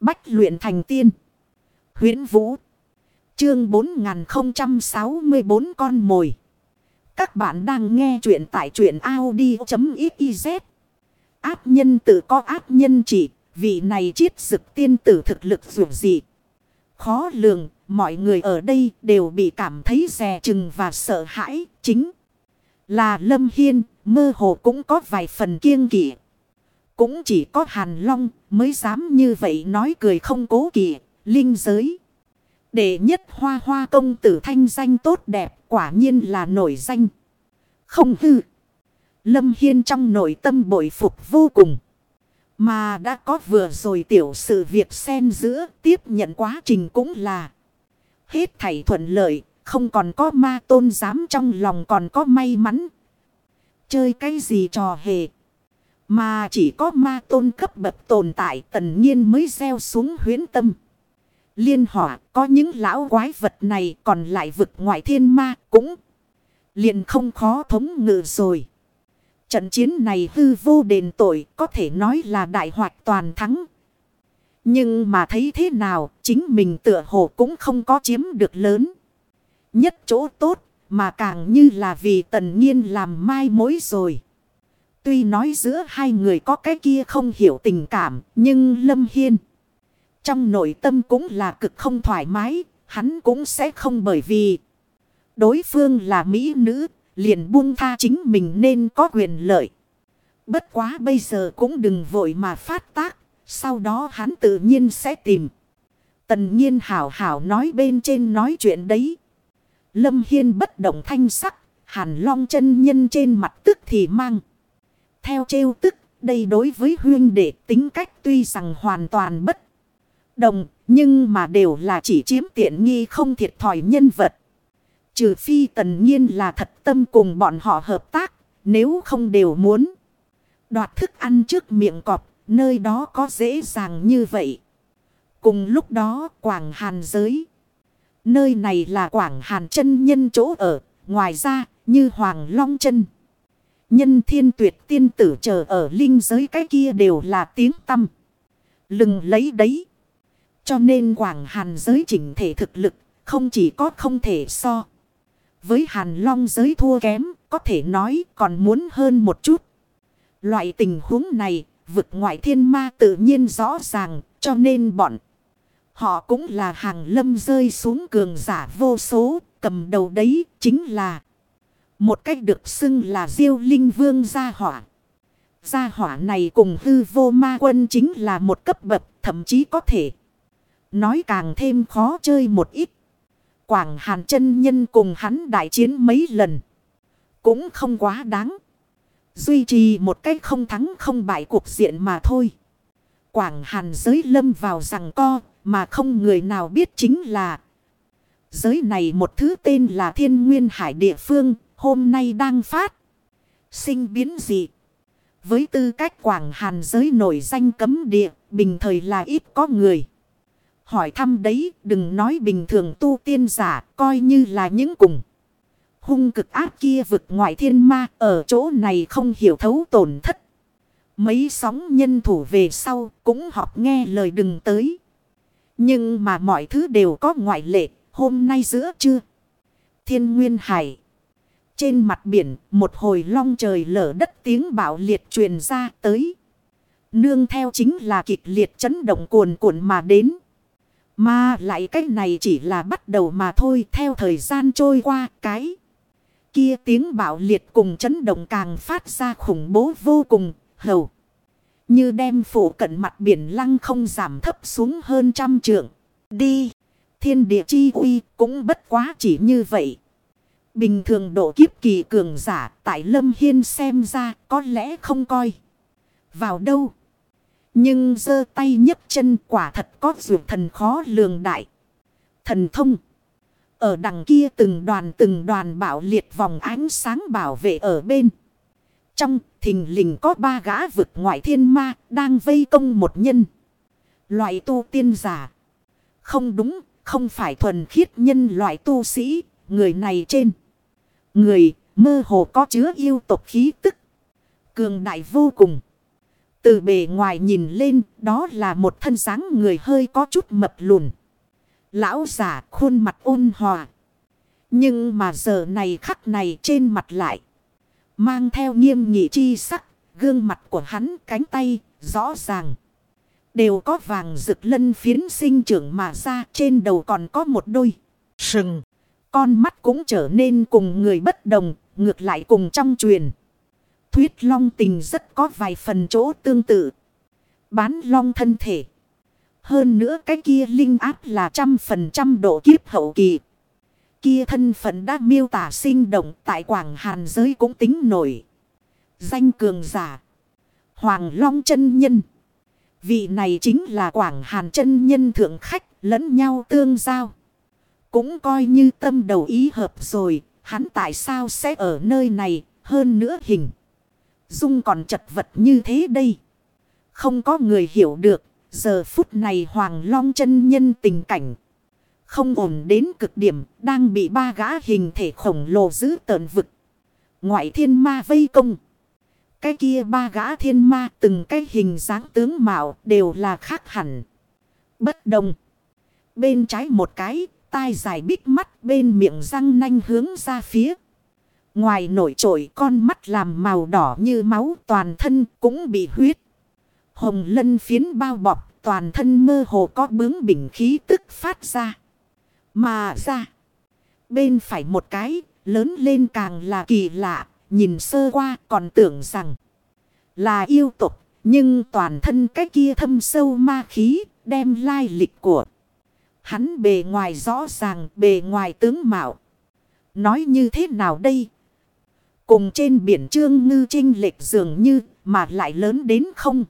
Bách luyện thành tiên. huyễn Vũ. Chương 4064 con mồi. Các bạn đang nghe truyện tại truyện Audi.xyz. Áp nhân tự có áp nhân chỉ. Vị này chiết dực tiên tử thực lực dù gì. Khó lường, mọi người ở đây đều bị cảm thấy rè chừng và sợ hãi. Chính là Lâm Hiên, mơ hồ cũng có vài phần kiêng kỵ. Cũng chỉ có Hàn Long mới dám như vậy nói cười không cố kỵ, linh giới. Đệ nhất hoa hoa công tử thanh danh tốt đẹp quả nhiên là nổi danh. Không hư. Lâm Hiên trong nội tâm bội phục vô cùng. Mà đã có vừa rồi tiểu sự việc xen giữa tiếp nhận quá trình cũng là. Hết thảy thuận lợi, không còn có ma tôn dám trong lòng còn có may mắn. Chơi cái gì trò hề. Mà chỉ có ma tôn cấp bậc tồn tại tần nhiên mới gieo xuống huyến tâm. Liên hỏa, có những lão quái vật này còn lại vực ngoại thiên ma cũng liền không khó thống ngự rồi. Trận chiến này hư vô đền tội, có thể nói là đại hoạt toàn thắng. Nhưng mà thấy thế nào, chính mình tựa hồ cũng không có chiếm được lớn. Nhất chỗ tốt, mà càng như là vì tần nhiên làm mai mối rồi. Tuy nói giữa hai người có cái kia không hiểu tình cảm, nhưng Lâm Hiên. Trong nội tâm cũng là cực không thoải mái. Hắn cũng sẽ không bởi vì đối phương là mỹ nữ, liền buông tha chính mình nên có quyền lợi. Bất quá bây giờ cũng đừng vội mà phát tác. Sau đó hắn tự nhiên sẽ tìm. Tần nhiên hảo hảo nói bên trên nói chuyện đấy. Lâm Hiên bất động thanh sắc. Hàn long chân nhân trên mặt tức thì mang. Theo trêu tức. Đây đối với huyên đệ tính cách tuy rằng hoàn toàn bất đồng. Nhưng mà đều là chỉ chiếm tiện nghi không thiệt thòi nhân vật. Trừ phi tần nhiên là thật tâm cùng bọn họ hợp tác. Nếu không đều muốn. Đoạt thức ăn trước miệng cọp. Nơi đó có dễ dàng như vậy. Cùng lúc đó Quảng Hàn giới. Nơi này là Quảng Hàn chân nhân chỗ ở. Ngoài ra như Hoàng Long chân. Nhân thiên tuyệt tiên tử chờ ở linh giới cái kia đều là tiếng tâm. Lừng lấy đấy. Cho nên Quảng Hàn giới chỉnh thể thực lực không chỉ có không thể so. Với Hàn Long giới thua kém, có thể nói còn muốn hơn một chút. Loại tình huống này, vực ngoại thiên ma tự nhiên rõ ràng, cho nên bọn. Họ cũng là hàng lâm rơi xuống cường giả vô số, cầm đầu đấy chính là một cách được xưng là diêu linh vương gia hỏa. Gia hỏa này cùng hư vô ma quân chính là một cấp bậc, thậm chí có thể nói càng thêm khó chơi một ít. Quảng Hàn chân nhân cùng hắn đại chiến mấy lần. Cũng không quá đáng. Duy trì một cách không thắng không bại cuộc diện mà thôi. Quảng Hàn giới lâm vào rằng co mà không người nào biết chính là. Giới này một thứ tên là thiên nguyên hải địa phương hôm nay đang phát. Sinh biến dị. Với tư cách Quảng Hàn giới nổi danh cấm địa, bình thời là ít có người hỏi thăm đấy, đừng nói bình thường tu tiên giả, coi như là những cùng. Hung cực ác kia vực ngoại thiên ma, ở chỗ này không hiểu thấu tổn thất. Mấy sóng nhân thủ về sau, cũng học nghe lời đừng tới. Nhưng mà mọi thứ đều có ngoại lệ, hôm nay giữa trưa. Thiên Nguyên Hải. Trên mặt biển một hồi long trời lở đất tiếng bạo liệt truyền ra tới. Nương theo chính là kịch liệt chấn động cuồn cuộn mà đến. Mà lại cái này chỉ là bắt đầu mà thôi theo thời gian trôi qua cái. Kia tiếng bạo liệt cùng chấn động càng phát ra khủng bố vô cùng, hầu. Như đem phủ cận mặt biển lăng không giảm thấp xuống hơn trăm trượng. Đi, thiên địa chi uy cũng bất quá chỉ như vậy. Bình thường độ kiếp kỳ cường giả tại Lâm Hiên xem ra có lẽ không coi. Vào đâu? Nhưng giơ tay nhấc chân quả thật có dù thần khó lường đại. Thần thông. Ở đằng kia từng đoàn từng đoàn bảo liệt vòng ánh sáng bảo vệ ở bên. Trong thình lình có ba gã vực ngoại thiên ma đang vây công một nhân. Loại tu tiên giả. Không đúng, không phải thuần khiết nhân loại tu sĩ, người này trên. Người mơ hồ có chứa yêu tộc khí tức. Cường đại vô cùng. Từ bề ngoài nhìn lên, đó là một thân dáng người hơi có chút mập lùn. Lão giả khuôn mặt ôn hòa. Nhưng mà giờ này khắc này trên mặt lại. Mang theo nghiêm nghị chi sắc, gương mặt của hắn cánh tay, rõ ràng. Đều có vàng rực lân phiến sinh trưởng mà ra trên đầu còn có một đôi. Sừng. Con mắt cũng trở nên cùng người bất đồng, ngược lại cùng trong truyền. Thuyết long tình rất có vài phần chỗ tương tự. Bán long thân thể. Hơn nữa cái kia linh áp là trăm phần trăm độ kiếp hậu kỳ. Kia thân phận đã miêu tả sinh động tại Quảng Hàn giới cũng tính nổi. Danh cường giả. Hoàng Long chân Nhân. Vị này chính là Quảng Hàn chân Nhân thượng khách lẫn nhau tương giao. Cũng coi như tâm đầu ý hợp rồi. Hắn tại sao sẽ ở nơi này hơn nữa hình. Dung còn chật vật như thế đây. Không có người hiểu được. Giờ phút này Hoàng Long chân nhân tình cảnh. Không ổn đến cực điểm. Đang bị ba gã hình thể khổng lồ giữ tờn vực. Ngoại thiên ma vây công. Cái kia ba gã thiên ma từng cái hình dáng tướng mạo đều là khác hẳn. Bất đồng. Bên trái một cái, tai dài bít mắt bên miệng răng nanh hướng ra phía. Ngoài nổi trội con mắt làm màu đỏ như máu toàn thân cũng bị huyết. Hồng lân phiến bao bọc toàn thân mơ hồ có bướng bình khí tức phát ra. Mà ra. Bên phải một cái, lớn lên càng là kỳ lạ. Nhìn sơ qua còn tưởng rằng là yêu tục. Nhưng toàn thân cái kia thâm sâu ma khí đem lai lịch của. Hắn bề ngoài rõ ràng, bề ngoài tướng mạo. Nói như thế nào đây? Cùng trên biển trương ngư trinh lệch dường như, mà lại lớn đến không.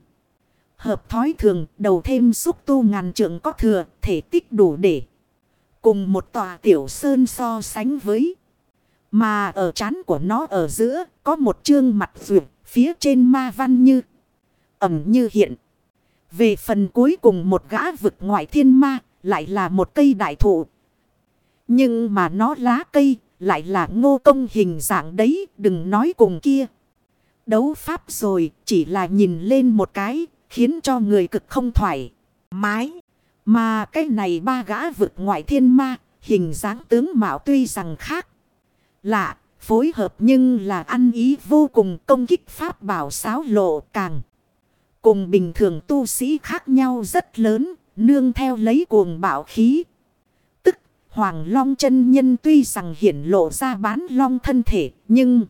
Hợp thói thường, đầu thêm xúc tu ngàn trượng có thừa, thể tích đủ để. Cùng một tòa tiểu sơn so sánh với. Mà ở trán của nó ở giữa, có một chương mặt vượt phía trên ma văn như. Ẩm như hiện. Về phần cuối cùng một gã vực ngoại thiên ma lại là một cây đại thụ. Nhưng mà nó lá cây lại là ngô công hình dạng đấy, đừng nói cùng kia. Đấu pháp rồi, chỉ là nhìn lên một cái, khiến cho người cực không thoải mái. Mà cái này ba gã vực ngoại thiên ma, hình dáng tướng mạo tuy rằng khác. Lạ, phối hợp nhưng là ăn ý vô cùng công kích pháp bảo sáo lộ càng. Cùng bình thường tu sĩ khác nhau rất lớn, nương theo lấy cuồng bảo khí. tức Hoàng Long chân nhân tuy rằng hiển lộ ra bán long thân thể, nhưng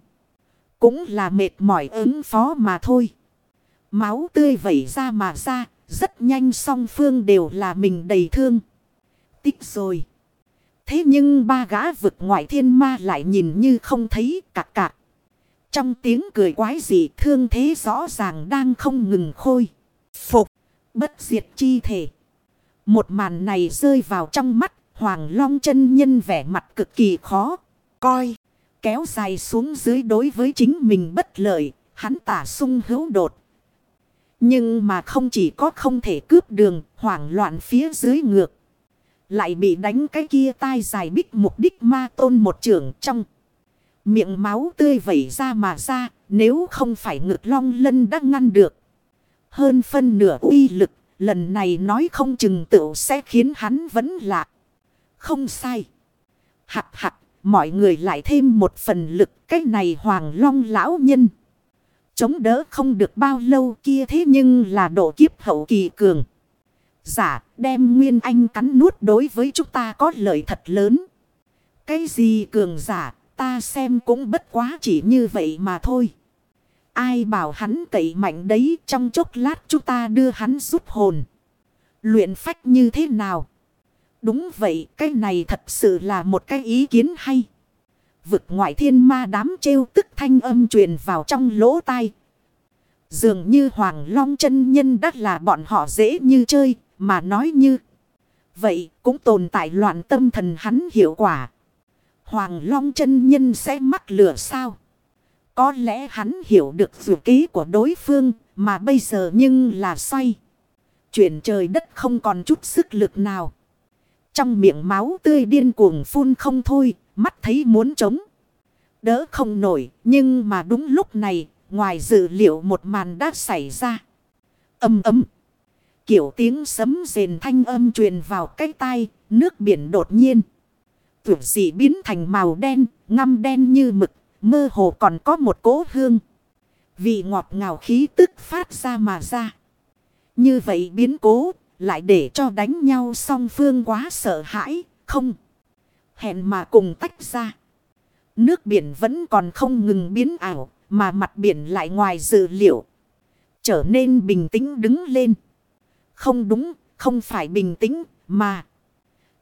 cũng là mệt mỏi ứng phó mà thôi. Máu tươi vẩy ra mà ra, rất nhanh song phương đều là mình đầy thương. Tích rồi. Thế nhưng ba gã vực ngoại thiên ma lại nhìn như không thấy cạc cạc. Trong tiếng cười quái dị thương thế rõ ràng đang không ngừng khôi. Phục. Bất diệt chi thể. Một màn này rơi vào trong mắt, Hoàng Long chân nhân vẻ mặt cực kỳ khó. Coi. Kéo dài xuống dưới đối với chính mình bất lợi. Hắn tả sung hữu đột. Nhưng mà không chỉ có không thể cướp đường. Hoảng loạn phía dưới ngược. Lại bị đánh cái kia tai dài bích mục đích ma tôn một trưởng trong. Miệng máu tươi vẩy ra mà ra. Nếu không phải ngực long lân đã ngăn được. Hơn phân nửa uy lực. Lần này nói không chừng tựu sẽ khiến hắn vẫn lạc. Không sai. Hạc hạc, mọi người lại thêm một phần lực cái này hoàng long lão nhân. Chống đỡ không được bao lâu kia thế nhưng là độ kiếp hậu kỳ cường. Giả đem Nguyên Anh cắn nuốt đối với chúng ta có lợi thật lớn. Cái gì cường giả ta xem cũng bất quá chỉ như vậy mà thôi. Ai bảo hắn cậy mạnh đấy trong chốc lát chúng ta đưa hắn giúp hồn. Luyện phách như thế nào? Đúng vậy, cái này thật sự là một cái ý kiến hay. Vực ngoại thiên ma đám trêu tức thanh âm truyền vào trong lỗ tai. Dường như Hoàng Long chân nhân đắt là bọn họ dễ như chơi, mà nói như. Vậy cũng tồn tại loạn tâm thần hắn hiệu quả. Hoàng Long chân nhân sẽ mắc lửa sao? Có lẽ hắn hiểu được dù ký của đối phương, mà bây giờ nhưng là xoay. Chuyển trời đất không còn chút sức lực nào. Trong miệng máu tươi điên cuồng phun không thôi, mắt thấy muốn trống. Đỡ không nổi, nhưng mà đúng lúc này, ngoài dự liệu một màn đã xảy ra. Âm ấm. Kiểu tiếng sấm rền thanh âm truyền vào cái tai, nước biển đột nhiên. Tưởng dị biến thành màu đen, ngăm đen như mực, mơ hồ còn có một cỗ hương. Vị ngọt ngào khí tức phát ra mà ra. Như vậy biến cố, lại để cho đánh nhau song phương quá sợ hãi, không. Hẹn mà cùng tách ra. Nước biển vẫn còn không ngừng biến ảo, mà mặt biển lại ngoài dự liệu. Trở nên bình tĩnh đứng lên. Không đúng, không phải bình tĩnh, mà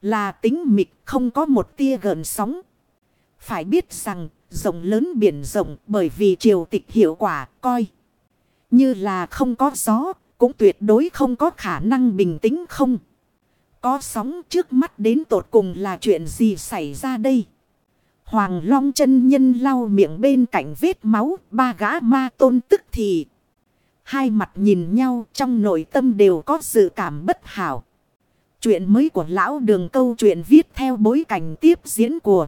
là tính mịch không có một tia gợn sóng. Phải biết rằng, rộng lớn biển rộng bởi vì triều tịch hiệu quả coi. Như là không có gió, cũng tuyệt đối không có khả năng bình tĩnh không. Có sóng trước mắt đến tột cùng là chuyện gì xảy ra đây? Hoàng Long chân nhân lau miệng bên cạnh vết máu, ba gã ma tôn tức thì. Hai mặt nhìn nhau trong nội tâm đều có sự cảm bất hảo. Chuyện mới của lão đường câu chuyện viết theo bối cảnh tiếp diễn của